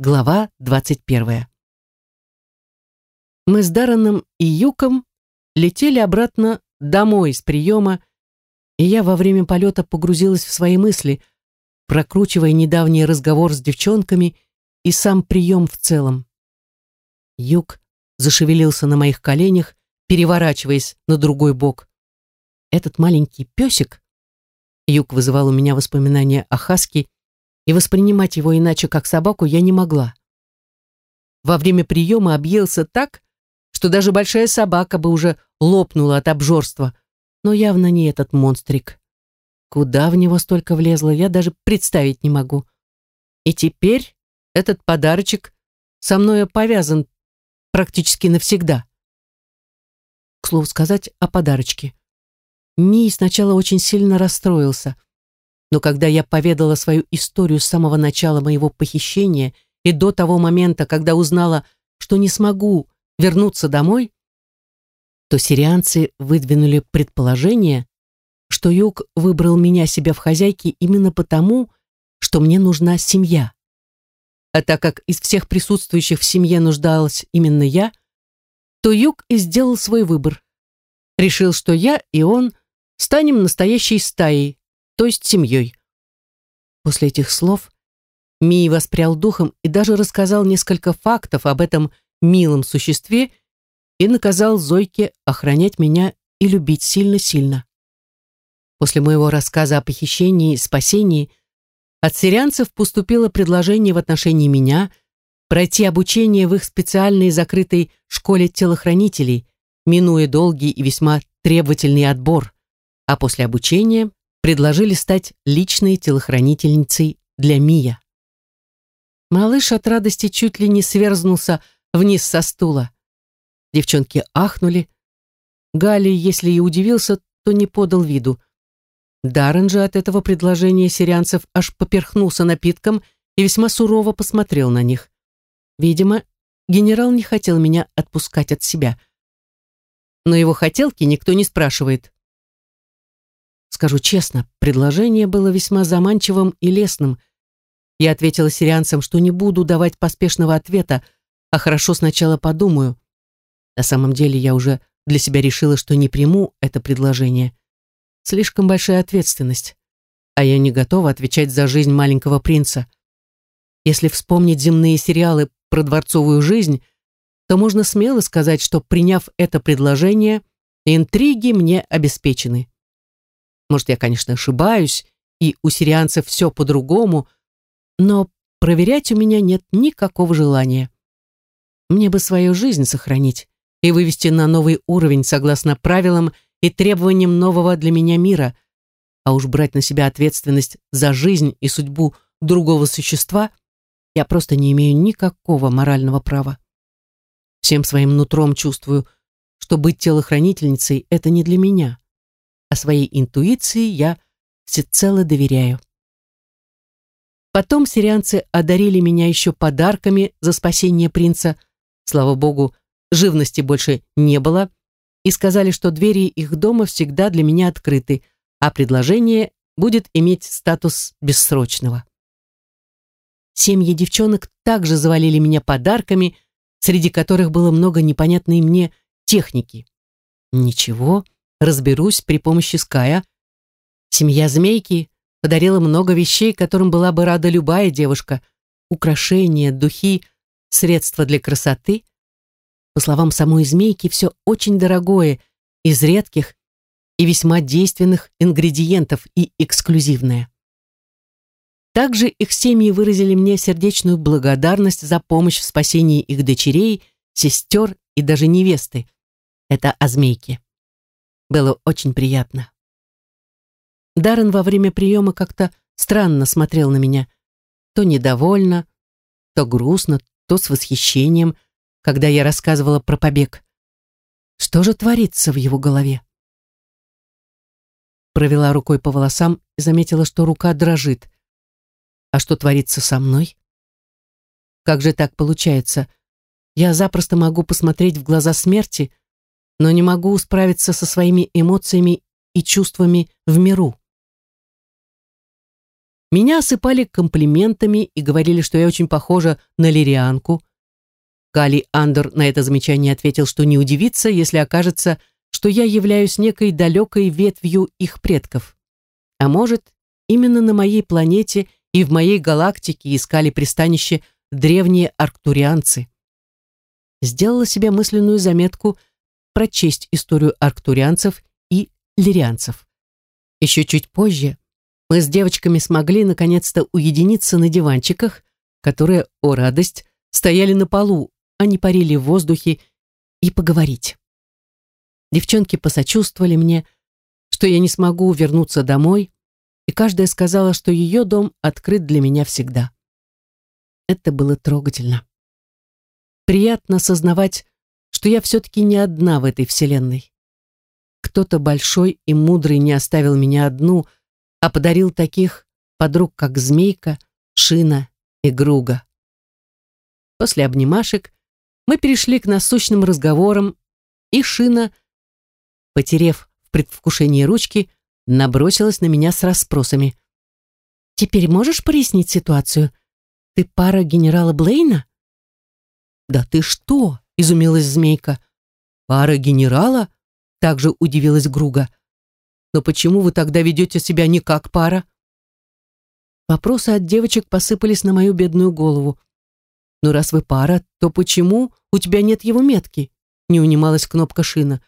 Глава 21. Мы с Дарреном и Юком летели обратно домой с приема, и я во время полета погрузилась в свои мысли, прокручивая недавний разговор с девчонками и сам прием в целом. Юк зашевелился на моих коленях, переворачиваясь на другой бок. Этот маленький песик, Юк вызывал у меня воспоминания о Хаске, и воспринимать его иначе, как собаку, я не могла. Во время приема объелся так, что даже большая собака бы уже лопнула от обжорства, но явно не этот монстрик. Куда в него столько влезло, я даже представить не могу. И теперь этот подарочек со мной повязан практически навсегда. К слову сказать о подарочке. Мий сначала очень сильно расстроился. Но когда я поведала свою историю с самого начала моего похищения и до того момента, когда узнала, что не смогу вернуться домой, то сирианцы выдвинули предположение, что Юг выбрал меня себе в хозяйке именно потому, что мне нужна семья. А так как из всех присутствующих в семье нуждалась именно я, то Юг и сделал свой выбор. Решил, что я и он станем настоящей стаей, то есть семьей. После этих слов Мий воспрял духом и даже рассказал несколько фактов об этом милом существе и наказал Зойке охранять меня и любить сильно-сильно. После моего рассказа о похищении и спасении от сирианцев поступило предложение в отношении меня пройти обучение в их специальной закрытой школе телохранителей, минуя долгий и весьма требовательный отбор, а после обучения предложили стать личной телохранительницей для Мия. Малыш от радости чуть ли не сверзнулся вниз со стула. Девчонки ахнули. Галли, если и удивился, то не подал виду. Даррен же от этого предложения сирианцев аж поперхнулся напитком и весьма сурово посмотрел на них. Видимо, генерал не хотел меня отпускать от себя. Но его хотелки никто не спрашивает. Скажу честно, предложение было весьма заманчивым и лестным. Я ответила сирианцам, что не буду давать поспешного ответа, а хорошо сначала подумаю. На самом деле я уже для себя решила, что не приму это предложение. Слишком большая ответственность. А я не готова отвечать за жизнь маленького принца. Если вспомнить земные сериалы про дворцовую жизнь, то можно смело сказать, что, приняв это предложение, интриги мне обеспечены. Может, я, конечно, ошибаюсь, и у сирианцев все по-другому, но проверять у меня нет никакого желания. Мне бы свою жизнь сохранить и вывести на новый уровень согласно правилам и требованиям нового для меня мира, а уж брать на себя ответственность за жизнь и судьбу другого существа я просто не имею никакого морального права. Всем своим нутром чувствую, что быть телохранительницей — это не для меня а своей интуиции я всецело доверяю. Потом сирианцы одарили меня еще подарками за спасение принца. Слава богу, живности больше не было, и сказали, что двери их дома всегда для меня открыты, а предложение будет иметь статус бессрочного. Семьи девчонок также завалили меня подарками, среди которых было много непонятной мне техники. Ничего, разберусь при помощи Ская. Семья Змейки подарила много вещей, которым была бы рада любая девушка. Украшения, духи, средства для красоты. По словам самой Змейки, все очень дорогое, из редких и весьма действенных ингредиентов и эксклюзивное. Также их семьи выразили мне сердечную благодарность за помощь в спасении их дочерей, сестер и даже невесты. Это о змейке. Было очень приятно. Даррен во время приема как-то странно смотрел на меня. То недовольно, то грустно, то с восхищением, когда я рассказывала про побег. Что же творится в его голове? Провела рукой по волосам и заметила, что рука дрожит. А что творится со мной? Как же так получается? Я запросто могу посмотреть в глаза смерти, но не могу справиться со своими эмоциями и чувствами в миру. Меня осыпали комплиментами и говорили, что я очень похожа на лирианку. Кали Андер на это замечание ответил, что не удивится, если окажется, что я являюсь некой далекой ветвью их предков. А может, именно на моей планете и в моей галактике искали пристанище древние арктурианцы. Сделала себе мысленную заметку прочесть историю арктурианцев и лирианцев. Еще чуть позже мы с девочками смогли наконец-то уединиться на диванчиках, которые, о радость, стояли на полу, а не парили в воздухе, и поговорить. Девчонки посочувствовали мне, что я не смогу вернуться домой, и каждая сказала, что ее дом открыт для меня всегда. Это было трогательно. Приятно осознавать, что я все-таки не одна в этой вселенной. Кто-то большой и мудрый не оставил меня одну, а подарил таких подруг, как Змейка, Шина и Груга. После обнимашек мы перешли к насущным разговорам, и Шина, потерев в предвкушении ручки, набросилась на меня с расспросами. «Теперь можешь прояснить ситуацию? Ты пара генерала Блейна?» «Да ты что?» — изумилась Змейка. «Пара генерала?» — также удивилась Груга. «Но почему вы тогда ведете себя не как пара?» Вопросы от девочек посыпались на мою бедную голову. «Ну, раз вы пара, то почему у тебя нет его метки?» — не унималась кнопка шина.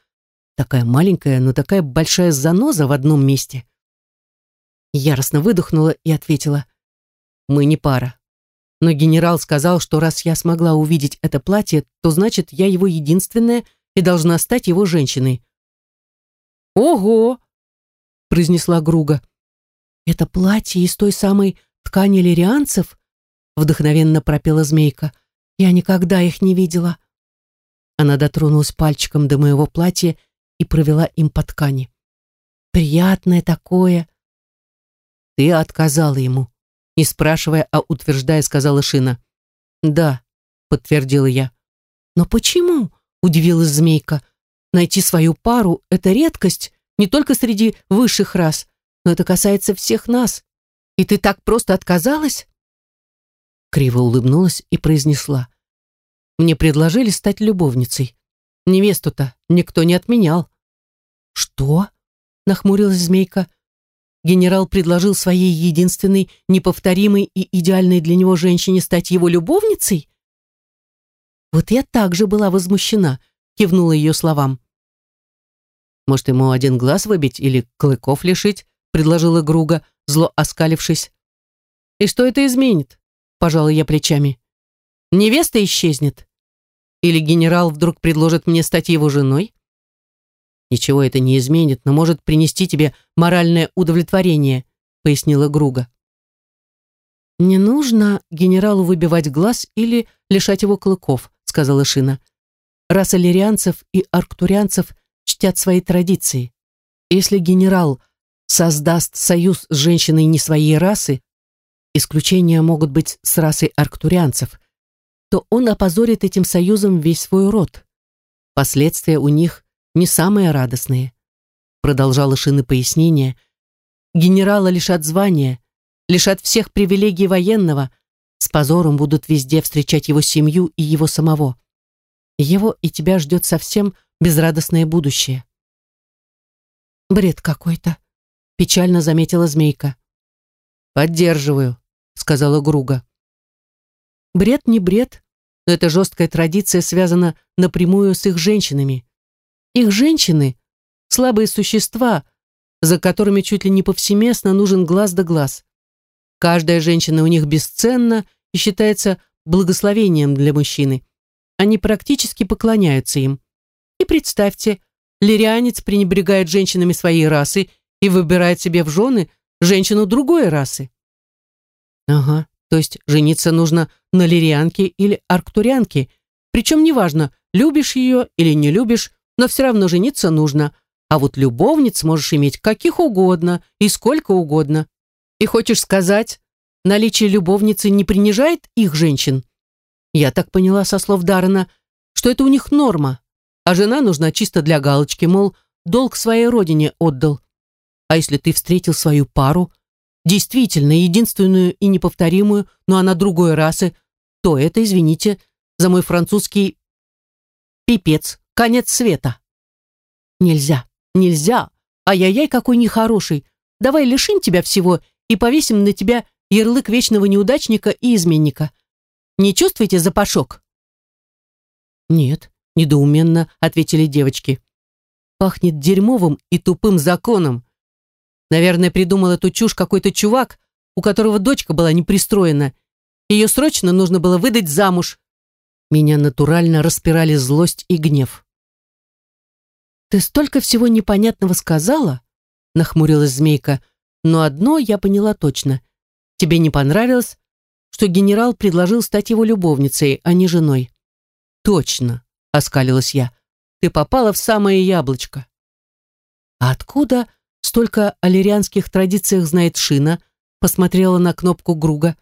Такая маленькая, но такая большая заноза в одном месте. Яростно выдохнула и ответила. «Мы не пара. Но генерал сказал, что раз я смогла увидеть это платье, то значит, я его единственная и должна стать его женщиной». «Ого!» — произнесла Груга. «Это платье из той самой ткани лирианцев?» — вдохновенно пропела змейка. «Я никогда их не видела». Она дотронулась пальчиком до моего платья и провела им по ткани. Приятное такое. Ты отказала ему, не спрашивая, а утверждая, сказала Шина. Да, подтвердила я. Но почему? Удивилась змейка. Найти свою пару — это редкость не только среди высших рас, но это касается всех нас. И ты так просто отказалась? Криво улыбнулась и произнесла. Мне предложили стать любовницей. Невесту-то никто не отменял. Что? Нахмурилась змейка. Генерал предложил своей единственной, неповторимой и идеальной для него женщине стать его любовницей? Вот я также была возмущена, кивнула ее словам. Может, ему один глаз выбить или клыков лишить? предложила Груга, зло оскалившись. И что это изменит? Пожала я плечами. Невеста исчезнет. Или генерал вдруг предложит мне стать его женой? Ничего это не изменит, но может принести тебе моральное удовлетворение, пояснила Груга. Не нужно генералу выбивать глаз или лишать его клыков, сказала Шина. Раса лирианцев и арктурианцев чтят свои традиции. Если генерал создаст союз с женщиной не своей расы, исключения могут быть с расой арктурианцев, то он опозорит этим союзом весь свой род. Последствия у них не самые радостные. Продолжала Шины пояснение. Генерала лишат звания, лишат всех привилегий военного, с позором будут везде встречать его семью и его самого. Его и тебя ждет совсем безрадостное будущее. Бред какой-то, печально заметила змейка. Поддерживаю, сказала Груга. Бред не бред, но эта жесткая традиция связана напрямую с их женщинами. Их женщины – слабые существа, за которыми чуть ли не повсеместно нужен глаз да глаз. Каждая женщина у них бесценна и считается благословением для мужчины. Они практически поклоняются им. И представьте, лирианец пренебрегает женщинами своей расы и выбирает себе в жены женщину другой расы. Ага, то есть жениться нужно на лирианке или арктурианке, причем неважно, любишь ее или не любишь, но все равно жениться нужно, а вот любовниц можешь иметь каких угодно и сколько угодно. И хочешь сказать, наличие любовницы не принижает их женщин? Я так поняла со слов Даррена, что это у них норма, а жена нужна чисто для галочки, мол, долг своей родине отдал. А если ты встретил свою пару, действительно единственную и неповторимую, но она другой расы, то это, извините, за мой французский пипец, конец света. Нельзя, нельзя. Ай-яй-яй, какой нехороший. Давай лишим тебя всего и повесим на тебя ярлык вечного неудачника и изменника. Не чувствуете запашок? Нет, недоуменно ответили девочки. Пахнет дерьмовым и тупым законом. Наверное, придумал эту чушь какой-то чувак, у которого дочка была не пристроена. Ее срочно нужно было выдать замуж. Меня натурально распирали злость и гнев. «Ты столько всего непонятного сказала?» нахмурилась змейка. «Но одно я поняла точно. Тебе не понравилось, что генерал предложил стать его любовницей, а не женой?» «Точно», — оскалилась я. «Ты попала в самое яблочко». «А откуда столько аллерианских традициях знает Шина?» посмотрела на кнопку Груга.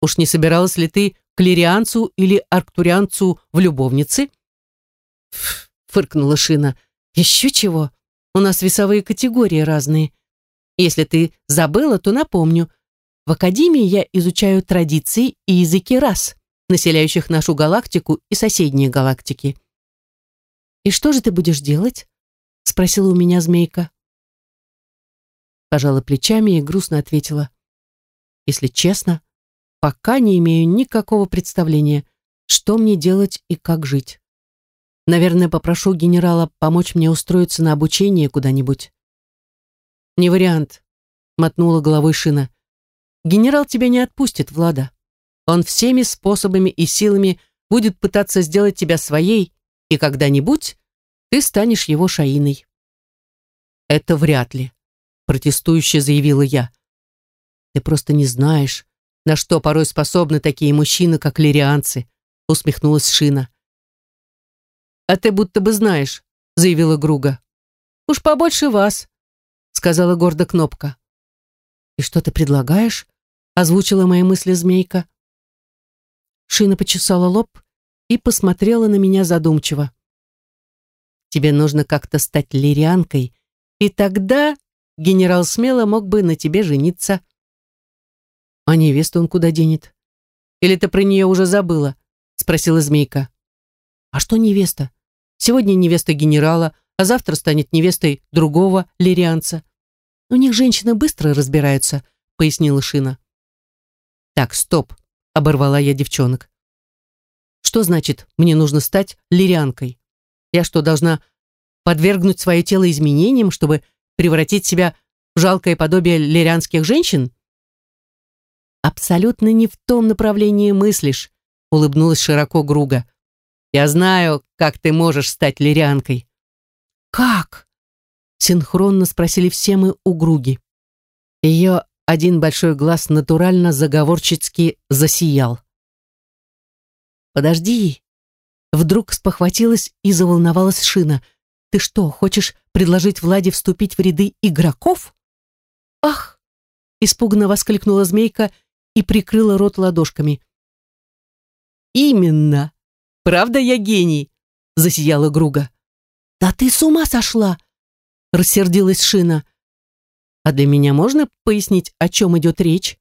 «Уж не собиралась ли ты клерианцу или арктурианцу в любовнице?» фыркнула Шина. «Еще чего? У нас весовые категории разные. Если ты забыла, то напомню. В Академии я изучаю традиции и языки рас, населяющих нашу галактику и соседние галактики». «И что же ты будешь делать?» спросила у меня змейка. Пожала плечами и грустно ответила. «Если честно, пока не имею никакого представления, что мне делать и как жить. Наверное, попрошу генерала помочь мне устроиться на обучение куда-нибудь. Не вариант, мотнула головой Шина. Генерал тебя не отпустит, Влада. Он всеми способами и силами будет пытаться сделать тебя своей, и когда-нибудь ты станешь его шаиной. Это вряд ли, протестующе заявила я. Ты просто не знаешь, на что порой способны такие мужчины, как лирианцы, усмехнулась Шина. «А ты будто бы знаешь», — заявила Груга. «Уж побольше вас», — сказала гордо Кнопка. «И что ты предлагаешь?» — озвучила мои мысли змейка. Шина почесала лоб и посмотрела на меня задумчиво. «Тебе нужно как-то стать лирианкой, и тогда генерал смело мог бы на тебе жениться». «А невесту он куда денет? Или ты про нее уже забыла?» — спросила змейка. «А что невеста? Сегодня невеста генерала, а завтра станет невестой другого лирианца. У них женщины быстро разбираются, пояснила Шина. Так, стоп, оборвала я девчонок. Что значит, мне нужно стать лирианкой? Я что, должна подвергнуть свое тело изменениям, чтобы превратить себя в жалкое подобие лирианских женщин? Абсолютно не в том направлении мыслишь, улыбнулась широко Груга. Я знаю, как ты можешь стать лирианкой». «Как?» — синхронно спросили все мы у Груги. Ее один большой глаз натурально заговорчески засиял. «Подожди!» Вдруг спохватилась и заволновалась Шина. «Ты что, хочешь предложить Владе вступить в ряды игроков?» «Ах!» — испуганно воскликнула змейка и прикрыла рот ладошками. «Именно!» Правда я гений?» — засияла Груга. «Да ты с ума сошла!» — рассердилась Шина. «А для меня можно пояснить, о чем идет речь?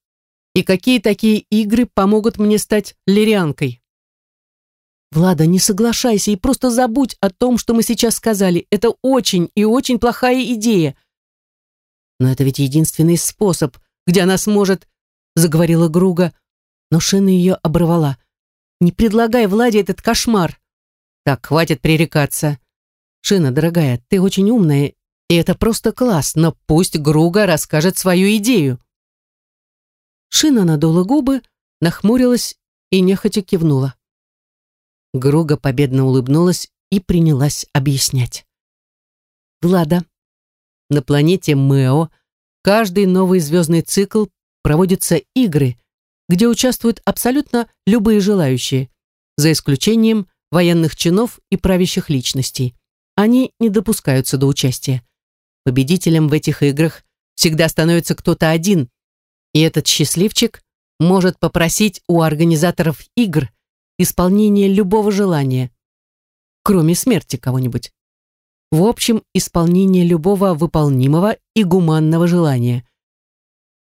И какие такие игры помогут мне стать лирианкой?» «Влада, не соглашайся и просто забудь о том, что мы сейчас сказали. Это очень и очень плохая идея». «Но это ведь единственный способ, где она сможет...» — заговорила Груга, но Шина ее оборвала. Не предлагай Владе этот кошмар. Так, хватит пререкаться. Шина, дорогая, ты очень умная, и это просто класс, но пусть Груга расскажет свою идею. Шина надула губы, нахмурилась и нехотя кивнула. Груга победно улыбнулась и принялась объяснять. Влада, на планете Мэо каждый новый звездный цикл проводятся игры, где участвуют абсолютно любые желающие, за исключением военных чинов и правящих личностей. Они не допускаются до участия. Победителем в этих играх всегда становится кто-то один, и этот счастливчик может попросить у организаторов игр исполнение любого желания, кроме смерти кого-нибудь. В общем, исполнение любого выполнимого и гуманного желания.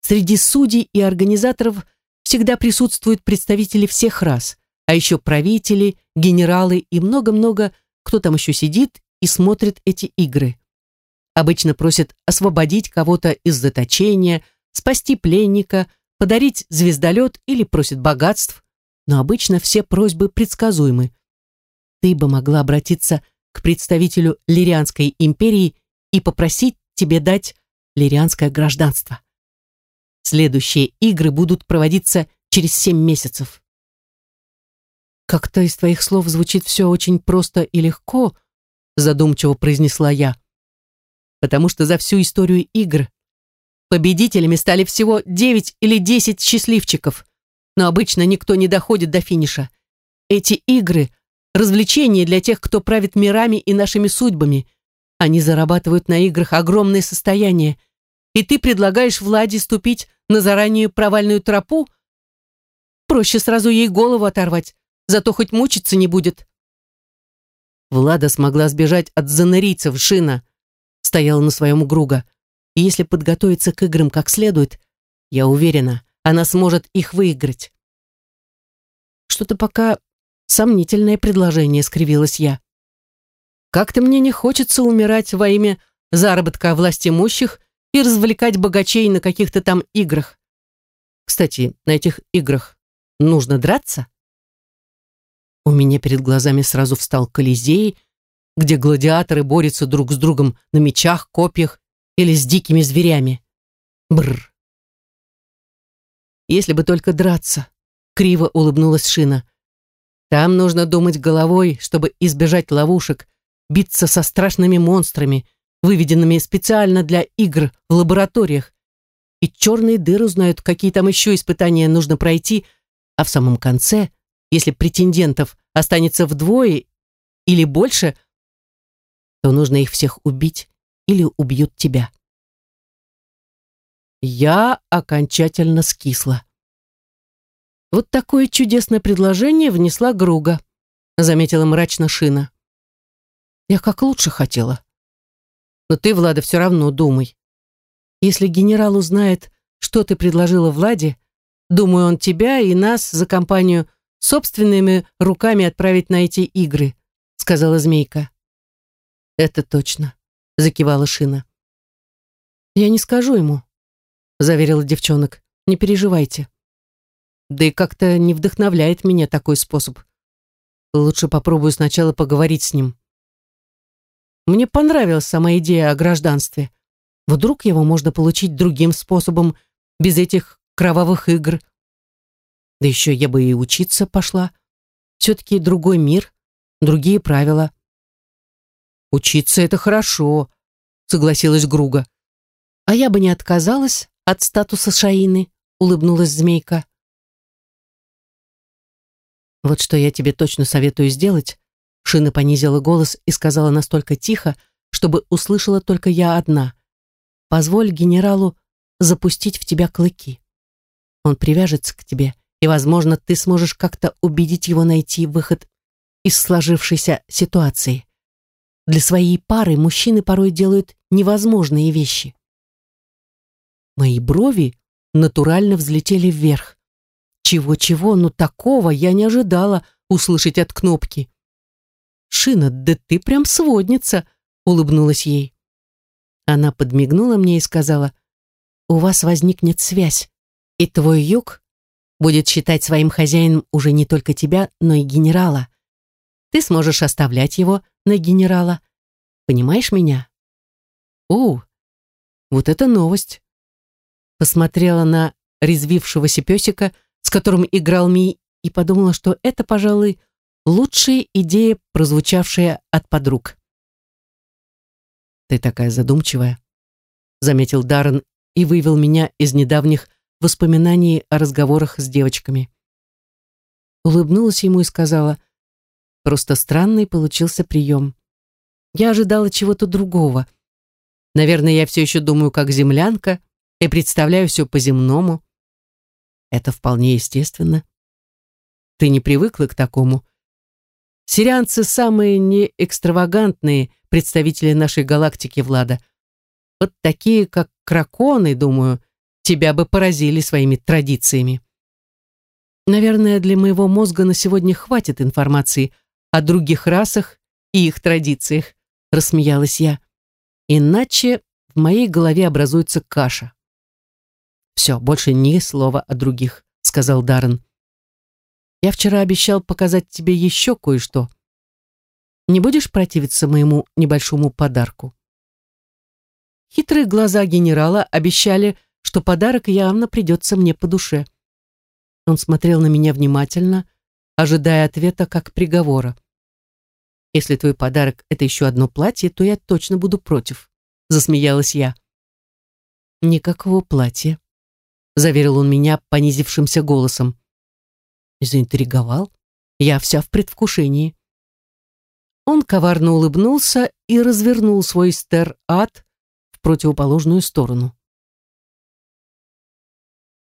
среди судей и организаторов всегда присутствуют представители всех рас, а еще правители, генералы и много-много, кто там еще сидит и смотрит эти игры. Обычно просят освободить кого-то из заточения, спасти пленника, подарить звездолет или просят богатств, но обычно все просьбы предсказуемы. Ты бы могла обратиться к представителю Лирианской империи и попросить тебе дать лирианское гражданство. Следующие игры будут проводиться через семь месяцев. Как-то из твоих слов звучит все очень просто и легко, задумчиво произнесла я. Потому что за всю историю игр победителями стали всего девять или десять счастливчиков, но обычно никто не доходит до финиша. Эти игры – развлечения для тех, кто правит мирами и нашими судьбами. Они зарабатывают на играх огромное состояние – и ты предлагаешь Владе ступить на заранее провальную тропу? Проще сразу ей голову оторвать, зато хоть мучиться не будет. Влада смогла сбежать от занырийцев Шина, стояла на своем Груга. И если подготовиться к играм как следует, я уверена, она сможет их выиграть. Что-то пока сомнительное предложение, скривилась я. Как-то мне не хочется умирать во имя заработка власти имущих и развлекать богачей на каких-то там играх. Кстати, на этих играх нужно драться? У меня перед глазами сразу встал Колизей, где гладиаторы борются друг с другом на мечах, копьях или с дикими зверями. Бррр. Если бы только драться, криво улыбнулась Шина. Там нужно думать головой, чтобы избежать ловушек, биться со страшными монстрами, выведенными специально для игр в лабораториях. И черные дыры знают, какие там еще испытания нужно пройти, а в самом конце, если претендентов останется вдвое или больше, то нужно их всех убить или убьют тебя. Я окончательно скисла. Вот такое чудесное предложение внесла Груга, заметила мрачно Шина. Я как лучше хотела. Но ты, Влада, все равно думай. Если генерал узнает, что ты предложила Владе, думаю, он тебя и нас за компанию собственными руками отправить на эти игры, сказала Змейка. Это точно, закивала Шина. Я не скажу ему, заверила девчонок. Не переживайте. Да и как-то не вдохновляет меня такой способ. Лучше попробую сначала поговорить с ним. Мне понравилась сама идея о гражданстве. Вдруг его можно получить другим способом, без этих кровавых игр. Да еще я бы и учиться пошла. Все-таки другой мир, другие правила. Учиться — это хорошо, согласилась Груга. А я бы не отказалась от статуса Шаины, улыбнулась Змейка. Вот что я тебе точно советую сделать, Шина понизила голос и сказала настолько тихо, чтобы услышала только я одна. «Позволь генералу запустить в тебя клыки. Он привяжется к тебе, и, возможно, ты сможешь как-то убедить его найти выход из сложившейся ситуации. Для своей пары мужчины порой делают невозможные вещи». Мои брови натурально взлетели вверх. Чего-чего, но такого я не ожидала услышать от кнопки. «Шина, да ты прям сводница!» — улыбнулась ей. Она подмигнула мне и сказала, «У вас возникнет связь, и твой юг будет считать своим хозяином уже не только тебя, но и генерала. Ты сможешь оставлять его на генерала. Понимаешь меня?» «О, вот это новость!» Посмотрела на резвившегося песика, с которым играл Ми, и подумала, что это, пожалуй, Лучшая идея, прозвучавшая от подруг. «Ты такая задумчивая», — заметил Даррен и вывел меня из недавних воспоминаний о разговорах с девочками. Улыбнулась ему и сказала, «Просто странный получился прием. Я ожидала чего-то другого. Наверное, я все еще думаю как землянка и представляю все по-земному. Это вполне естественно. Ты не привыкла к такому, Сирианцы самые неэкстравагантные представители нашей галактики, Влада. Вот такие, как краконы, думаю, тебя бы поразили своими традициями. Наверное, для моего мозга на сегодня хватит информации о других расах и их традициях, рассмеялась я. Иначе в моей голове образуется каша. Все, больше ни слова о других, сказал Даррен. Я вчера обещал показать тебе еще кое-что. Не будешь противиться моему небольшому подарку? Хитрые глаза генерала обещали, что подарок явно придется мне по душе. Он смотрел на меня внимательно, ожидая ответа как приговора. «Если твой подарок — это еще одно платье, то я точно буду против», — засмеялась я. «Никакого платья», — заверил он меня понизившимся голосом. Заинтриговал. Я вся в предвкушении. Он коварно улыбнулся и развернул свой стер-ад в противоположную сторону.